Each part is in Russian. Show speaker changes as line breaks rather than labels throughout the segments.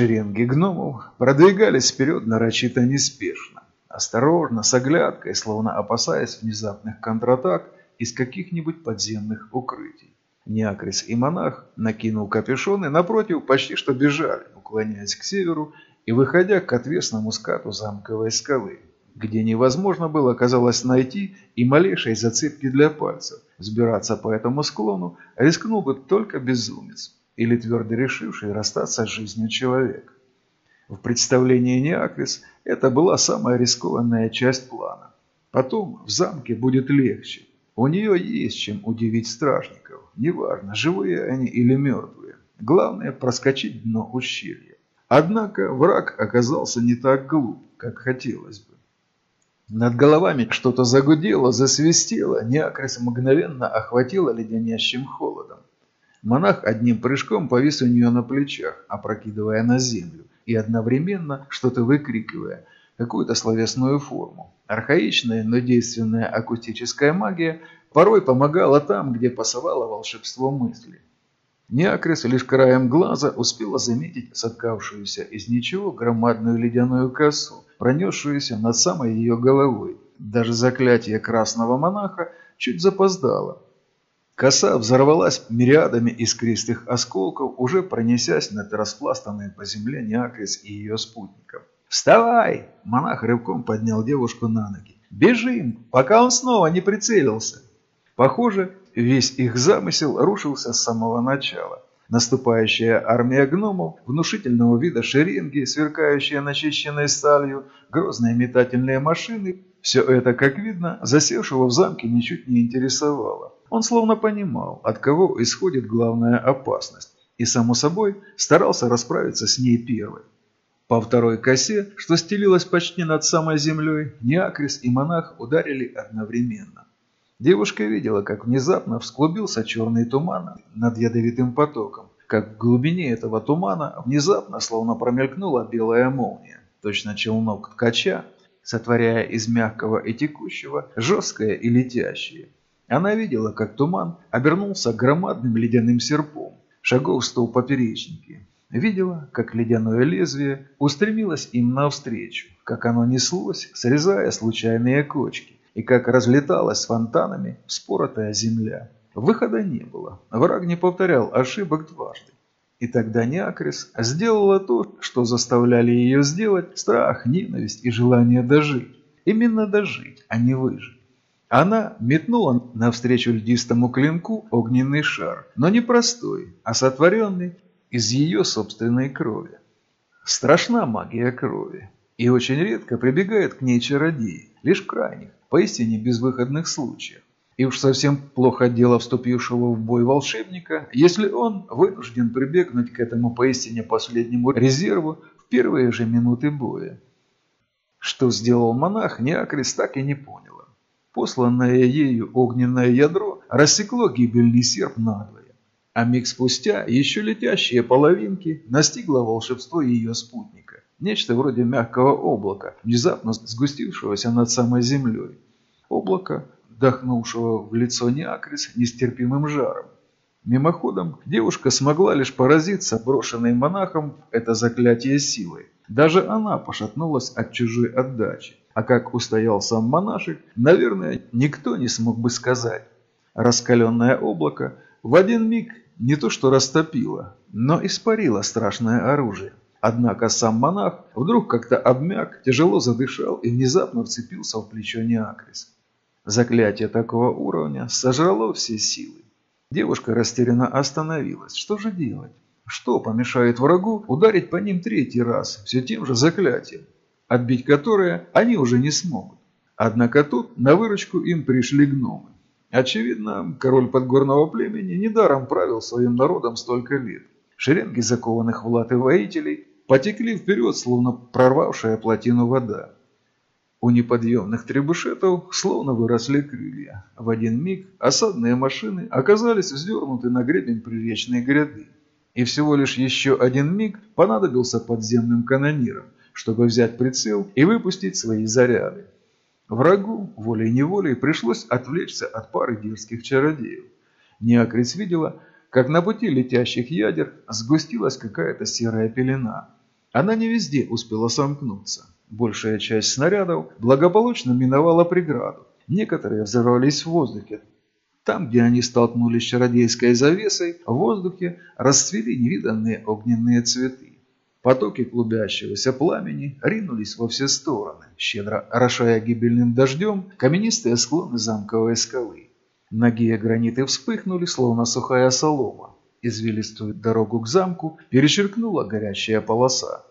Шеренги гномов продвигались вперед нарочито неспешно, осторожно, с оглядкой, словно опасаясь внезапных контратак из каких-нибудь подземных укрытий. Неакрис и монах накинул капюшоны, напротив почти что бежали, уклоняясь к северу и выходя к отвесному скату замковой скалы, где невозможно было, казалось, найти и малейшей зацепки для пальцев. Взбираться по этому склону рискнул бы только безумец или твердо решивший расстаться с жизнью человек. В представлении Неакрис это была самая рискованная часть плана. Потом в замке будет легче. У нее есть чем удивить стражников. Неважно, живые они или мертвые. Главное проскочить дно ущелья. Однако враг оказался не так глуп, как хотелось бы. Над головами что-то загудело, засвистело, Неакрис мгновенно охватило леденящим холодом. Монах одним прыжком повис у нее на плечах, опрокидывая на землю, и одновременно что-то выкрикивая, какую-то словесную форму. Архаичная, но действенная акустическая магия порой помогала там, где пасовало волшебство мысли. Неакрис лишь краем глаза успела заметить соткавшуюся из ничего громадную ледяную косу, пронесшуюся над самой ее головой. Даже заклятие красного монаха чуть запоздало. Коса взорвалась мириадами искристых осколков, уже пронесясь над распластанной по земле Неакрис и ее спутником. «Вставай!» – монах рывком поднял девушку на ноги. «Бежим, пока он снова не прицелился!» Похоже, весь их замысел рушился с самого начала. Наступающая армия гномов, внушительного вида шеренги, сверкающие начищенной сталью, грозные метательные машины – все это, как видно, засевшего в замке ничуть не интересовало. Он словно понимал, от кого исходит главная опасность, и, само собой, старался расправиться с ней первой. По второй косе, что стелилась почти над самой землей, Неакрис и монах ударили одновременно. Девушка видела, как внезапно всклубился черный туман над ядовитым потоком, как в глубине этого тумана внезапно словно промелькнула белая молния, точно челнок ткача, сотворяя из мягкого и текущего жесткое и летящее. Она видела, как туман обернулся громадным ледяным серпом, шагов сто в поперечнике. Видела, как ледяное лезвие устремилось им навстречу, как оно неслось, срезая случайные кочки, и как разлеталась фонтанами вспоротая земля. Выхода не было. Враг не повторял ошибок дважды. И тогда Неакрис сделала то, что заставляли ее сделать страх, ненависть и желание дожить. Именно дожить, а не выжить. Она метнула навстречу льдистому клинку огненный шар, но не простой, а сотворенный из ее собственной крови. Страшна магия крови, и очень редко прибегает к ней чародеи, лишь крайних, поистине безвыходных случаях. И уж совсем плохо дело вступившего в бой волшебника, если он вынужден прибегнуть к этому поистине последнему резерву в первые же минуты боя. Что сделал монах, Неакрис так и не поняла. Посланное ею огненное ядро рассекло гибельный серп надвое, а миг спустя еще летящие половинки настигло волшебство ее спутника. Нечто вроде мягкого облака, внезапно сгустившегося над самой землей. Облако, вдохнувшего в лицо Неакрис нестерпимым жаром. Мимоходом девушка смогла лишь поразиться брошенной монахом это заклятие силой. Даже она пошатнулась от чужой отдачи. А как устоял сам монашек, наверное, никто не смог бы сказать. Раскаленное облако в один миг не то что растопило, но испарило страшное оружие. Однако сам монах вдруг как-то обмяк, тяжело задышал и внезапно вцепился в плечо Неакрис. Заклятие такого уровня сожрало все силы. Девушка растерянно остановилась. Что же делать? Что помешает врагу ударить по ним третий раз все тем же заклятием, отбить которое они уже не смогут? Однако тут на выручку им пришли гномы. Очевидно, король подгорного племени недаром правил своим народом столько лет. Шеренги закованных в латы воителей потекли вперед, словно прорвавшая плотину вода. У неподъемных требушетов словно выросли крылья. В один миг осадные машины оказались вздернуты на гребень приречной гряды. И всего лишь еще один миг понадобился подземным канонирам, чтобы взять прицел и выпустить свои заряды. Врагу волей-неволей пришлось отвлечься от пары дерзких чародеев. Неакрис видела, как на пути летящих ядер сгустилась какая-то серая пелена – Она не везде успела сомкнуться. Большая часть снарядов благополучно миновала преграду. Некоторые взорвались в воздухе. Там, где они столкнулись с чародейской завесой, в воздухе расцвели невиданные огненные цветы. Потоки клубящегося пламени ринулись во все стороны, щедро орошая гибельным дождем каменистые склоны замковой скалы. Ноги граниты вспыхнули, словно сухая солома. Извилистую дорогу к замку перечеркнула горящая полоса.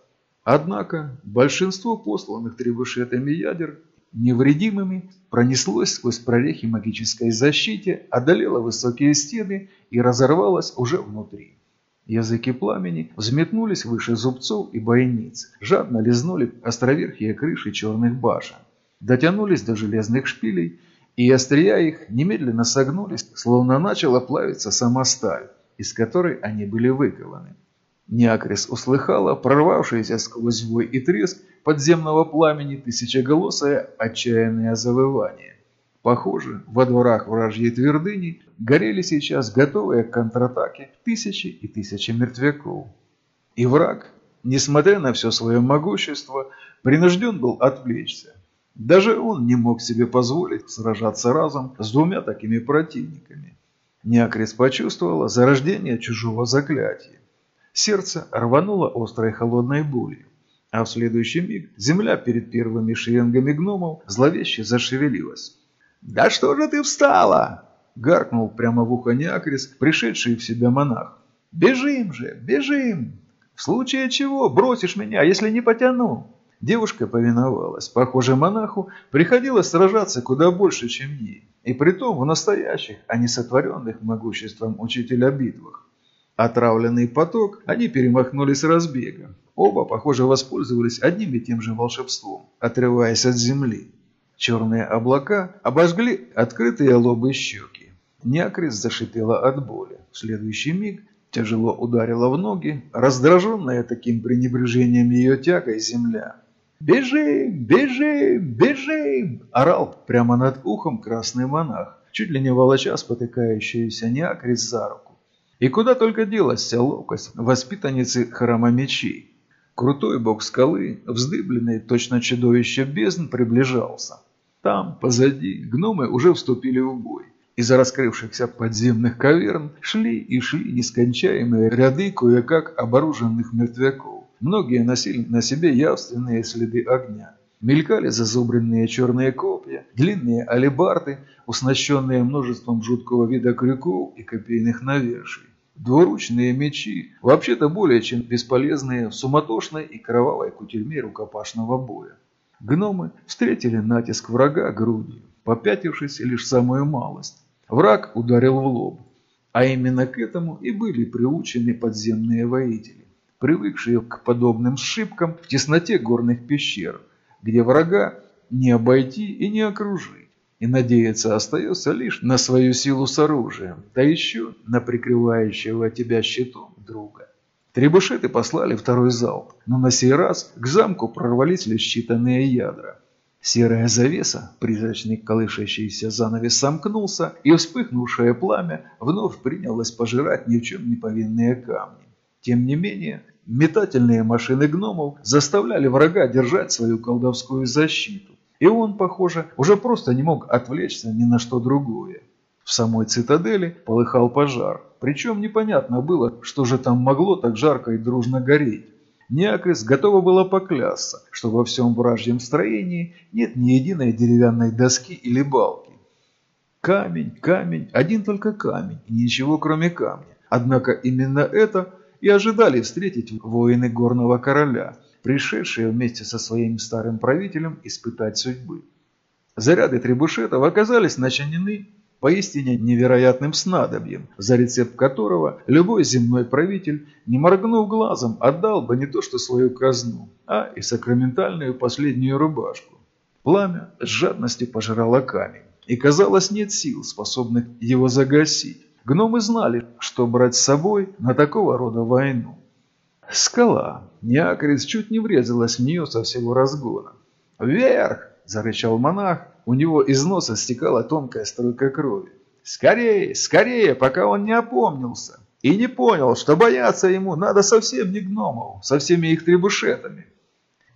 Однако большинство посланных требушетами ядер невредимыми пронеслось сквозь прорехи магической защиты, одолело высокие стены и разорвалось уже внутри. Языки пламени взметнулись выше зубцов и бойниц, жадно лизнули островерхие крыши черных башен, дотянулись до железных шпилей, и острия их немедленно согнулись, словно начала плавиться сама сталь, из которой они были выкованы. Неакрис услыхала прорвавшееся сквозь вой и треск подземного пламени тысячеголосое отчаянное завывание. Похоже, во дворах вражьей твердыни горели сейчас готовые к контратаке тысячи и тысячи мертвяков. И враг, несмотря на все свое могущество, принужден был отвлечься. Даже он не мог себе позволить сражаться разом с двумя такими противниками. Неакрис почувствовала зарождение чужого заклятия. Сердце рвануло острой холодной болью. А в следующий миг земля перед первыми шеренгами гномов зловеще зашевелилась. «Да что же ты встала?» – гаркнул прямо в ухо Неакрис, пришедший в себя монах. «Бежим же, бежим! В случае чего бросишь меня, если не потяну!» Девушка повиновалась. Похоже, монаху приходилось сражаться куда больше, чем ей. И притом в настоящих, а не сотворенных могуществом учителя битвах. Отравленный поток они перемахнули с разбега. Оба, похоже, воспользовались одним и тем же волшебством, отрываясь от земли. Черные облака обожгли открытые лобы щеки. Някрис зашипела от боли. В следующий миг тяжело ударила в ноги, раздраженная таким пренебрежением ее тягой земля. «Бежим! Бежим! Бежим!» – орал прямо над ухом красный монах, чуть ли не волоча спотыкающуюся Някрис за руку. И куда только делась вся ловкость воспитанницы храма мечей. Крутой бок скалы, вздыбленный точно чудовище бездн, приближался. Там, позади, гномы уже вступили в бой. Из раскрывшихся подземных каверн шли и шли нескончаемые ряды кое-как оборуженных мертвяков. Многие носили на себе явственные следы огня. Мелькали зазубренные черные копья, длинные алебарды, уснащенные множеством жуткого вида крюков и копейных наверший. Двуручные мечи, вообще-то более чем бесполезные в суматошной и кровавой кутерьме рукопашного боя. Гномы встретили натиск врага грудью, попятившись лишь самую малость. Враг ударил в лоб. А именно к этому и были приучены подземные воители, привыкшие к подобным сшибкам в тесноте горных пещер, где врага не обойти и не окружить и надеяться остается лишь на свою силу с оружием, да еще на прикрывающего тебя щитом друга. Требушеты послали второй залп, но на сей раз к замку прорвались лишь считанные ядра. Серая завеса, призрачный колышащийся занавес сомкнулся, и вспыхнувшее пламя вновь принялось пожирать ни в чем не повинные камни. Тем не менее, метательные машины гномов заставляли врага держать свою колдовскую защиту. И он, похоже, уже просто не мог отвлечься ни на что другое. В самой цитадели полыхал пожар, причем непонятно было, что же там могло так жарко и дружно гореть. Неакрис готова была поклясться, что во всем вражьем строении нет ни единой деревянной доски или балки. Камень, камень, один только камень, и ничего кроме камня. Однако именно это и ожидали встретить воины горного короля – пришедшие вместе со своим старым правителем испытать судьбы. Заряды требушетов оказались начинены поистине невероятным снадобьем, за рецепт которого любой земной правитель, не моргнув глазом, отдал бы не то что свою казну, а и сакраментальную последнюю рубашку. Пламя с жадностью пожирало камень, и казалось нет сил, способных его загасить. Гномы знали, что брать с собой на такого рода войну. Скала. Неакрис чуть не врезалась в нее со всего разгона. «Вверх!» – зарычал монах. У него из носа стекала тонкая струйка крови. «Скорее, скорее, пока он не опомнился!» И не понял, что бояться ему надо совсем не гномов, со всеми их требушетами.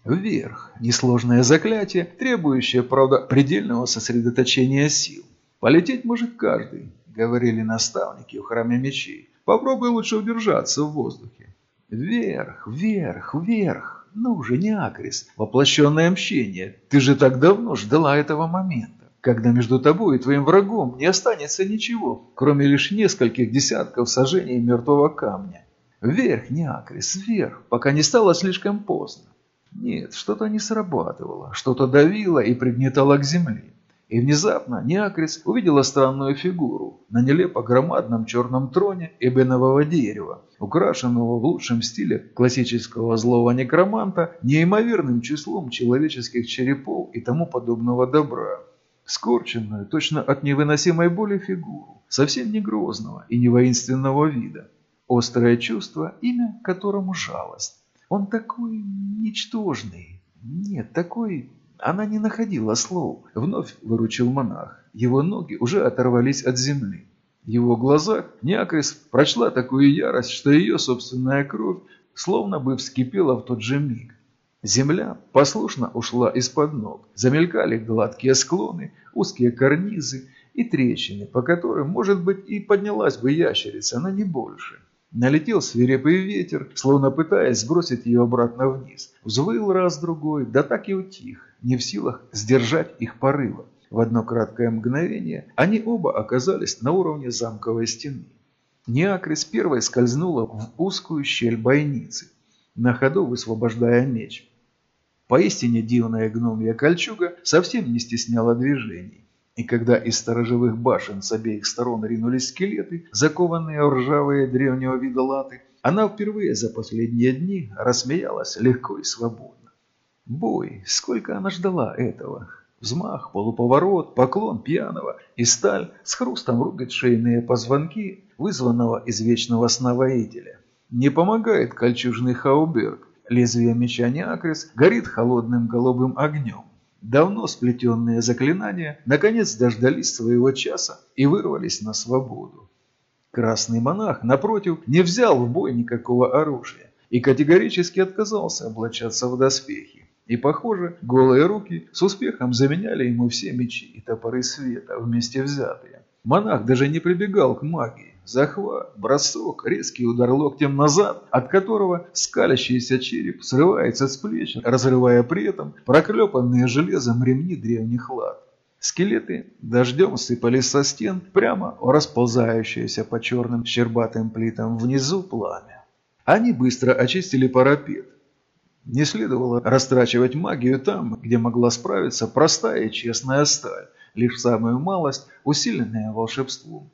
Вверх. Несложное заклятие, требующее, правда, предельного сосредоточения сил. Полететь может каждый, говорили наставники в храме мечей. Попробуй лучше удержаться в воздухе. Вверх, вверх, вверх. Ну же, не Акрис, воплощенное мщение. Ты же так давно ждала этого момента, когда между тобой и твоим врагом не останется ничего, кроме лишь нескольких десятков сажений мертвого камня. Вверх, не Акрис, вверх, пока не стало слишком поздно. Нет, что-то не срабатывало, что-то давило и пригнетало к земле. И внезапно Неакрис увидела странную фигуру на нелепо громадном черном троне эбенового дерева, украшенного в лучшем стиле классического злого некроманта неимоверным числом человеческих черепов и тому подобного добра. Скорченную, точно от невыносимой боли фигуру, совсем не грозного и не воинственного вида. Острое чувство, имя которому жалость. Он такой ничтожный. Нет, такой... Она не находила слов. Вновь выручил монах. Его ноги уже оторвались от земли. В его глазах Неакрис прочла такую ярость, что ее собственная кровь словно бы вскипела в тот же миг. Земля послушно ушла из-под ног. Замелькали гладкие склоны, узкие карнизы и трещины, по которым, может быть, и поднялась бы ящерица, но не больше. Налетел свирепый ветер, словно пытаясь сбросить ее обратно вниз. Взвыл раз-другой, да так и утих, не в силах сдержать их порыва. В одно краткое мгновение они оба оказались на уровне замковой стены. Неакрис первой скользнула в узкую щель бойницы, на ходу высвобождая меч. Поистине дивная гномья кольчуга совсем не стесняла движений. И когда из сторожевых башен с обеих сторон ринулись скелеты, закованные в ржавые древнего вида латы, она впервые за последние дни рассмеялась легко и свободно. Бой, сколько она ждала этого. Взмах, полуповорот, поклон пьяного, и сталь с хрустом рубит шейные позвонки, вызванного из вечного сна воителя. Не помогает кольчужный хауберг, лезвие меча Неакрис горит холодным голубым огнем. Давно сплетенные заклинания наконец дождались своего часа и вырвались на свободу. Красный монах, напротив, не взял в бой никакого оружия и категорически отказался облачаться в доспехи. И, похоже, голые руки с успехом заменяли ему все мечи и топоры света вместе взятые. Монах даже не прибегал к магии, Захват, бросок, резкий удар локтем назад, от которого скалящийся череп срывается с плеч, разрывая при этом проклепанные железом ремни древних лад. Скелеты дождем сыпались со стен прямо в расползающееся по черным щербатым плитам внизу пламя. Они быстро очистили парапет. Не следовало растрачивать магию там, где могла справиться простая и честная сталь, лишь самую малость, усиленная волшебством.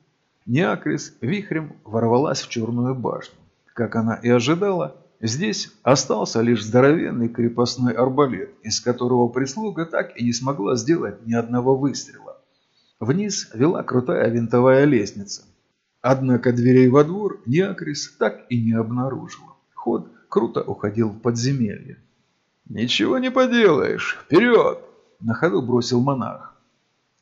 Неакрис вихрем ворвалась в черную башню. Как она и ожидала, здесь остался лишь здоровенный крепостной арбалет, из которого прислуга так и не смогла сделать ни одного выстрела. Вниз вела крутая винтовая лестница. Однако дверей во двор Неакрис так и не обнаружила. Ход круто уходил в подземелье. «Ничего не поделаешь! Вперед!» – на ходу бросил монах.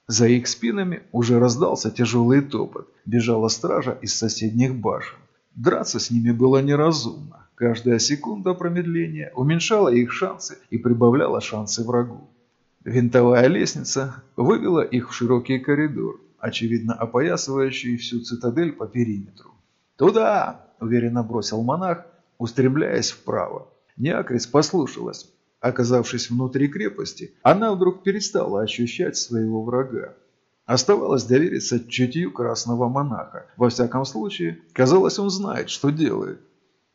За их спинами уже раздался тяжелый топот. Бежала стража из соседних башен. Драться с ними было неразумно. Каждая секунда промедления уменьшала их шансы и прибавляла шансы врагу. Винтовая лестница вывела их в широкий коридор, очевидно опоясывающий всю цитадель по периметру. «Туда!» – уверенно бросил монах, устремляясь вправо. Неакрис послушалась. Оказавшись внутри крепости, она вдруг перестала ощущать своего врага. Оставалось довериться чутью красного монаха. Во всяком случае, казалось, он знает, что делает.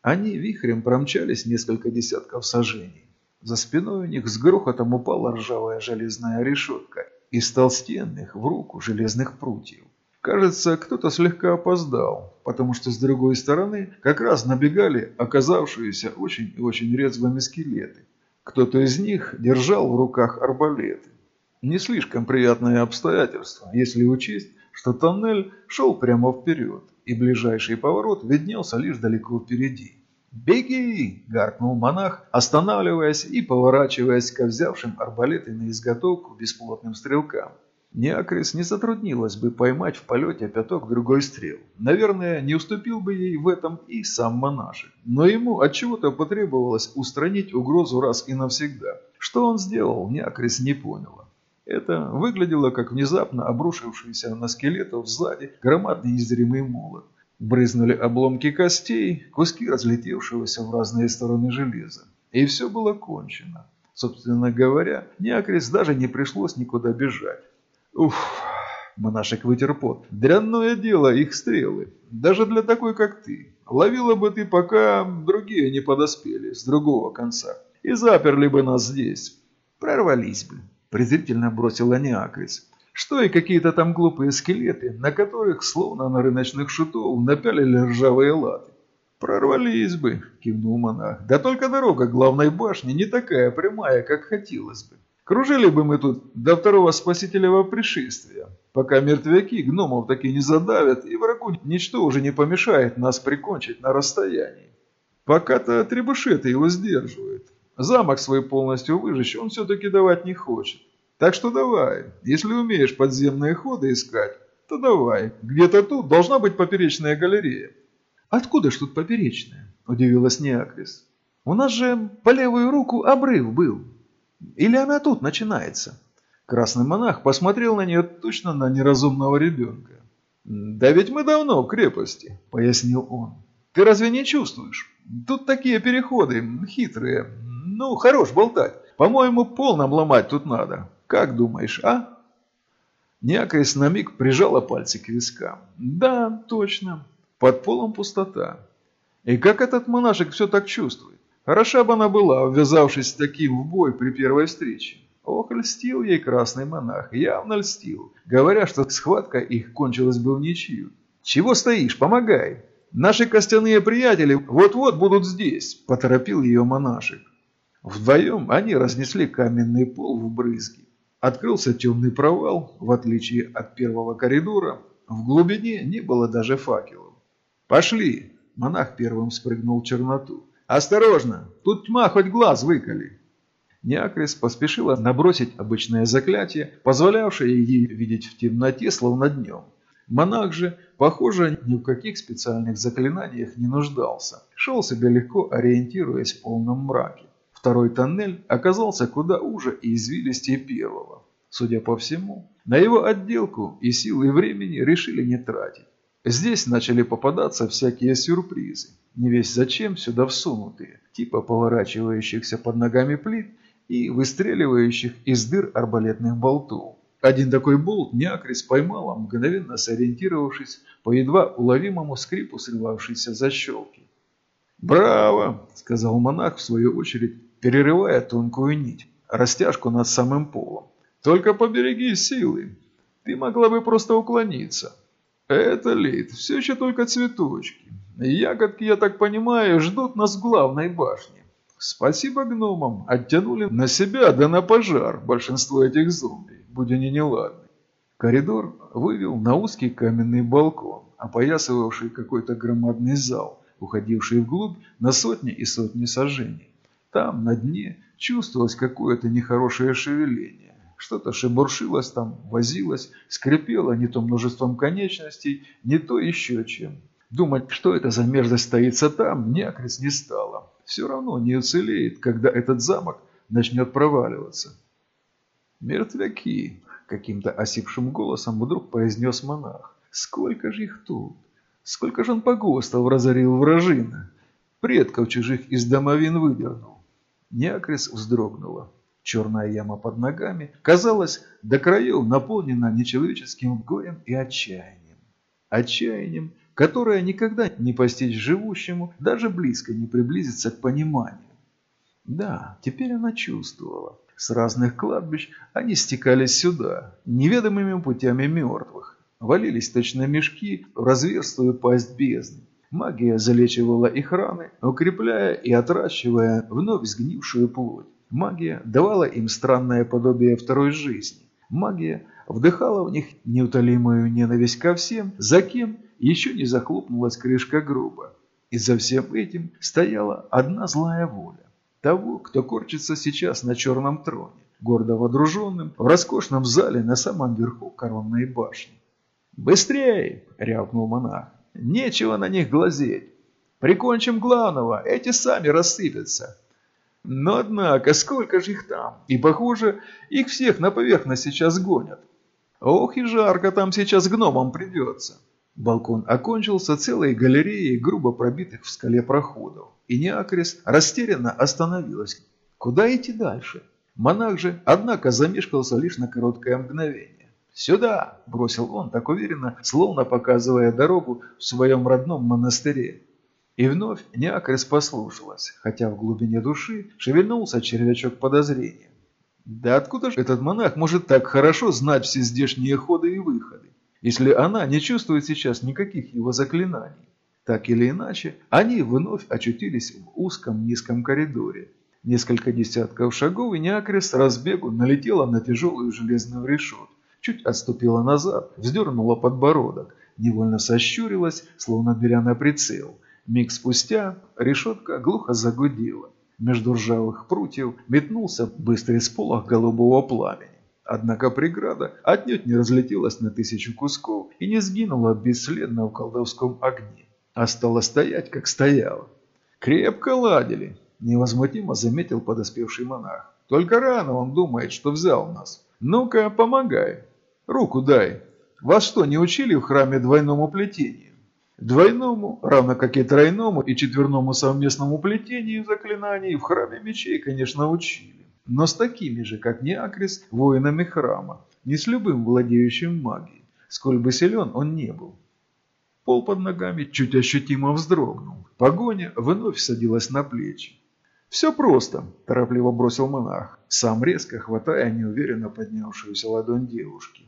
Они вихрем промчались несколько десятков сажений. За спиной у них с грохотом упала ржавая железная решетка из толстенных в руку железных прутьев. Кажется, кто-то слегка опоздал, потому что с другой стороны как раз набегали оказавшиеся очень и очень резвыми скелеты. Кто-то из них держал в руках арбалеты. Не слишком приятное обстоятельство, если учесть, что тоннель шел прямо вперед, и ближайший поворот виднелся лишь далеко впереди. «Беги!» – гаркнул монах, останавливаясь и поворачиваясь к взявшим арбалеты на изготовку бесплотным стрелкам. Неакрис не затруднилась бы поймать в полете пяток другой стрел. Наверное, не уступил бы ей в этом и сам монашек. Но ему от чего то потребовалось устранить угрозу раз и навсегда. Что он сделал, Неакрис не поняла. Это выглядело как внезапно обрушившийся на скелетов сзади громадный незримый молот. Брызнули обломки костей, куски разлетевшегося в разные стороны железа. И все было кончено. Собственно говоря, Неакрис даже не пришлось никуда бежать. Уф, монашек вытер пот. Дрянное дело их стрелы. Даже для такой, как ты. Ловила бы ты, пока другие не подоспели, с другого конца. И заперли бы нас здесь. Прорвались бы презрительно бросила Неакрис. Что и какие-то там глупые скелеты, на которых, словно на рыночных шутов, напялили ржавые латы. «Прорвались бы», – кивнул монах. «Да только дорога главной башни не такая прямая, как хотелось бы. Кружили бы мы тут до второго спасителевого пришествия, пока мертвяки гномов таки не задавят, и врагу ничто уже не помешает нас прикончить на расстоянии. Пока-то требушеты его сдерживают. Замок свой полностью выжечь он все-таки давать не хочет. Так что давай, если умеешь подземные ходы искать, то давай. Где-то тут должна быть поперечная галерея. Откуда ж тут поперечная? Удивилась Неакрис. У нас же по левую руку обрыв был. Или она тут начинается? Красный монах посмотрел на нее точно на неразумного ребенка. «Да ведь мы давно в крепости», — пояснил он. «Ты разве не чувствуешь? Тут такие переходы хитрые, ну, хорош болтать. По-моему, пол нам ломать тут надо. Как думаешь, а? Някаясь на миг прижала пальцы к вискам. Да, точно. Под полом пустота. И как этот монашек все так чувствует? Хороша бы она была, ввязавшись таким в бой при первой встрече. Ох, льстил ей красный монах, явно льстил, говоря, что схватка их кончилась бы в ничью. «Чего стоишь? Помогай! Наши костяные приятели вот-вот будут здесь!» – поторопил ее монашек. Вдвоем они разнесли каменный пол в брызги. Открылся темный провал, в отличие от первого коридора. В глубине не было даже факелов. «Пошли!» – монах первым спрыгнул в черноту. «Осторожно! Тут тьма, хоть глаз выколи!» Неакрис поспешила набросить обычное заклятие, позволявшее ей видеть в темноте, словно днем. Монах же, похоже, ни в каких специальных заклинаниях не нуждался. Шел себе легко, ориентируясь в полном мраке. Второй тоннель оказался куда уже и извилистее первого. Судя по всему, на его отделку и силы времени решили не тратить. Здесь начали попадаться всякие сюрпризы, не весь зачем сюда всунутые, типа поворачивающихся под ногами плит и выстреливающих из дыр арбалетных болтов. Один такой болт Неакрис поймала, мгновенно сориентировавшись по едва уловимому скрипу срывавшейся защелки. «Браво!» – сказал монах в свою очередь, перерывая тонкую нить, растяжку над самым полом. «Только побереги силы. Ты могла бы просто уклониться. Это лид, все еще только цветочки. Ягодки, я так понимаю, ждут нас в главной башне. Спасибо гномам, оттянули на себя да на пожар большинство этих зомби, будь они неладны. Коридор вывел на узкий каменный балкон, опоясывавший какой-то громадный зал, уходивший вглубь на сотни и сотни сожжений. Там, на дне, чувствовалось какое-то нехорошее шевеление. Что-то шебуршилось там, возилось, скрипело не то множеством конечностей, не то еще чем. Думать, что это за мерзость стоится там, неакрис не стало. Все равно не уцелеет, когда этот замок начнет проваливаться. «Мертвяки!» – каким-то осипшим голосом вдруг произнес монах. «Сколько же их тут? Сколько же он погостов разорил вражина? Предков чужих из домовин выдернул. Неакрис вздрогнула. Черная яма под ногами, казалось, до краев наполнена нечеловеческим горем и отчаянием. Отчаянием, которое никогда не постичь живущему, даже близко не приблизиться к пониманию. Да, теперь она чувствовала. С разных кладбищ они стекались сюда, неведомыми путями мертвых. Валились точно мешки в разверстую пасть бездны. Магия залечивала их раны, укрепляя и отращивая вновь сгнившую плоть. Магия давала им странное подобие второй жизни. Магия вдыхала в них неутолимую ненависть ко всем, за кем еще не захлопнулась крышка гроба. И за всем этим стояла одна злая воля. Того, кто корчится сейчас на черном троне. гордо водруженным, в роскошном зале на самом верху коронной башни. «Быстрей!» – рявкнул монах. «Нечего на них глазеть. Прикончим главного, эти сами рассыпятся». Но однако, сколько же их там? И похоже, их всех на поверхность сейчас гонят. Ох и жарко там сейчас гномам придется. Балкон окончился целой галереей грубо пробитых в скале проходов. И Неакрис растерянно остановилась. Куда идти дальше? Монах же, однако, замешкался лишь на короткое мгновение. «Сюда!» – бросил он так уверенно, словно показывая дорогу в своем родном монастыре. И вновь Неакрис послушалась, хотя в глубине души шевельнулся червячок подозрения. Да откуда же этот монах может так хорошо знать все здешние ходы и выходы, если она не чувствует сейчас никаких его заклинаний? Так или иначе, они вновь очутились в узком низком коридоре. Несколько десятков шагов, и Неакрис с разбегу налетела на тяжелую железную решетку. Чуть отступила назад, вздернула подбородок, невольно сощурилась, словно беря на прицел. Миг спустя решетка глухо загудела. Между ржавых прутьев метнулся быстрый сполох голубого пламени. Однако преграда отнюдь не разлетелась на тысячу кусков и не сгинула бесследно в колдовском огне, а стала стоять, как стояла. «Крепко ладили», – невозмутимо заметил подоспевший монах. «Только рано он думает, что взял нас. Ну-ка, помогай. Руку дай. Вас что, не учили в храме двойному плетению?» Двойному, равно как и тройному и четверному совместному плетению заклинаний в храме мечей, конечно, учили. Но с такими же, как Неакрис, воинами храма, не с любым владеющим магией, сколь бы силен он не был. Пол под ногами чуть ощутимо вздрогнул. Погоня вновь садилась на плечи. «Все просто», – торопливо бросил монах, сам резко хватая неуверенно поднявшуюся ладонь девушки.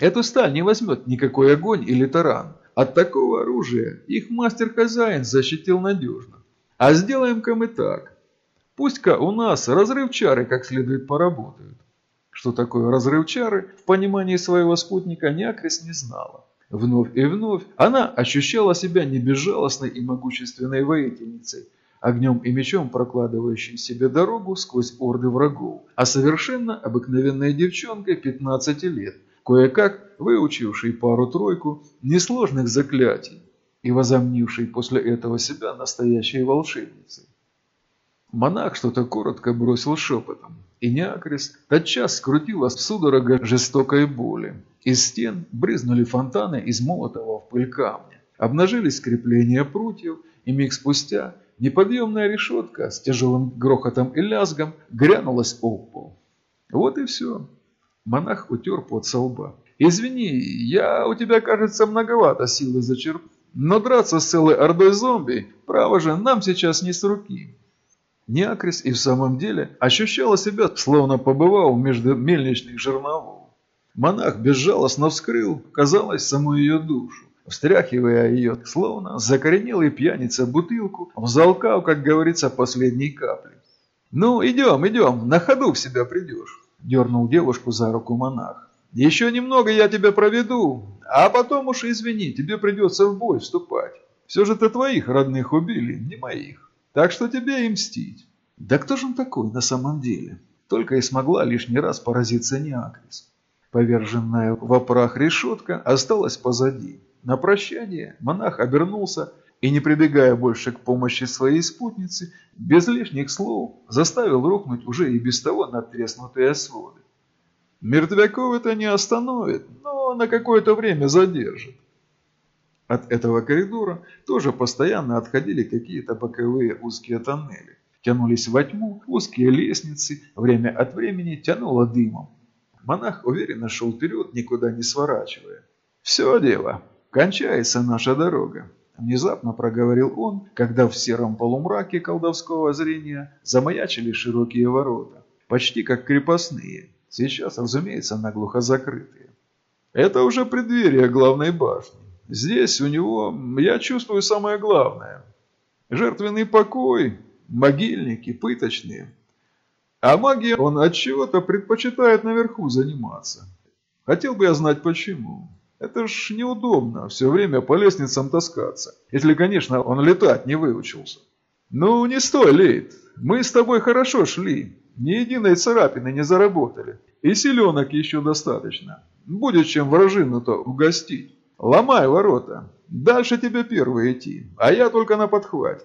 «Эту сталь не возьмет никакой огонь или таран, от такого оружия их мастер-хозяин защитил надежно. А сделаем-ка мы так. Пусть-ка у нас разрывчары как следует поработают. Что такое разрывчары, в понимании своего спутника Някрис не знала. Вновь и вновь она ощущала себя не безжалостной и могущественной воительницей, огнем и мечом прокладывающей себе дорогу сквозь орды врагов, а совершенно обыкновенной девчонкой 15 лет, кое-как выучивший пару-тройку несложных заклятий и возомнивший после этого себя настоящей волшебницей. Монах что-то коротко бросил шепотом, и Неакрис тотчас скрутила судорога жестокой боли. Из стен брызнули фонтаны из молотого в пыль камня, обнажились крепления прутьев, и миг спустя неподъемная решетка с тяжелым грохотом и лязгом грянулась об пол. Вот и все. Монах утер под со лба. «Извини, я у тебя, кажется, многовато силы зачерп. Но драться с целой ордой зомби, право же, нам сейчас не с руки». Неакрис и в самом деле ощущала себя, словно побывал между мельничных жерновов. Монах безжалостно вскрыл, казалось, саму ее душу, встряхивая ее, словно закоренелый пьяница бутылку, взалкав, как говорится, последней капли. «Ну, идем, идем, на ходу в себя придешь». – дернул девушку за руку монах. «Еще немного я тебя проведу, а потом уж извини, тебе придется в бой вступать. Все же ты твоих родных убили, не моих. Так что тебе и мстить». Да кто же он такой на самом деле? Только и смогла лишний раз поразиться Неакрис. Поверженная в прах решетка осталась позади. На прощание монах обернулся и, не прибегая больше к помощи своей спутницы, без лишних слов заставил рухнуть уже и без того надтреснутые своды. Мертвяков это не остановит, но на какое-то время задержит. От этого коридора тоже постоянно отходили какие-то боковые узкие тоннели. Тянулись во тьму узкие лестницы, время от времени тянуло дымом. Монах уверенно шел вперед, никуда не сворачивая. «Все дело, кончается наша дорога. Внезапно проговорил он, когда в сером полумраке колдовского зрения замаячили широкие ворота, почти как крепостные, сейчас, разумеется, наглухо закрытые. Это уже преддверие главной башни. Здесь у него, я чувствую, самое главное. Жертвенный покой, могильники, пыточные. А магией он от чего-то предпочитает наверху заниматься. Хотел бы я знать почему. Это ж неудобно все время по лестницам таскаться. Если, конечно, он летать не выучился. Ну, не стой, Лейт. Мы с тобой хорошо шли. Ни единой царапины не заработали. И селенок еще достаточно. Будет чем вражину-то угостить. Ломай ворота. Дальше тебе первый идти, а я только на подхвате.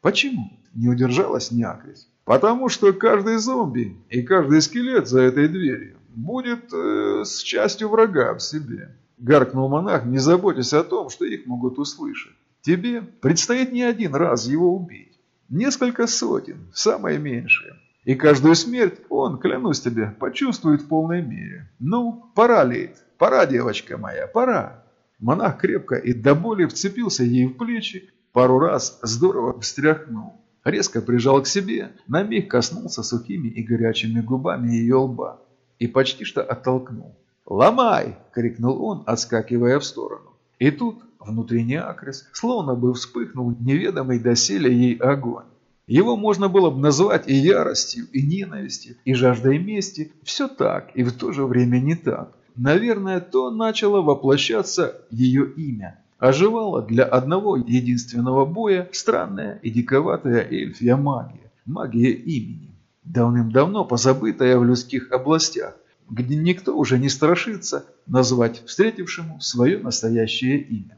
Почему? Не удержалась Някрис. Потому что каждый зомби и каждый скелет за этой дверью будет э, с частью врага в себе. Гаркнул монах, не заботясь о том, что их могут услышать. Тебе предстоит не один раз его убить. Несколько сотен, самое меньшее. И каждую смерть он, клянусь тебе, почувствует в полной мере. Ну, пора, Лейт, пора, девочка моя, пора. Монах крепко и до боли вцепился ей в плечи, пару раз здорово встряхнул. Резко прижал к себе, на миг коснулся сухими и горячими губами ее лба и почти что оттолкнул. «Ломай!» – крикнул он, отскакивая в сторону. И тут внутренний акрес словно бы вспыхнул неведомый доселе ей огонь. Его можно было бы назвать и яростью, и ненавистью, и жаждой мести. Все так, и в то же время не так. Наверное, то начало воплощаться ее имя. Оживала для одного единственного боя странная и диковатая эльфия магия. Магия имени. Давным-давно позабытая в людских областях, где никто уже не страшится назвать встретившему свое настоящее имя.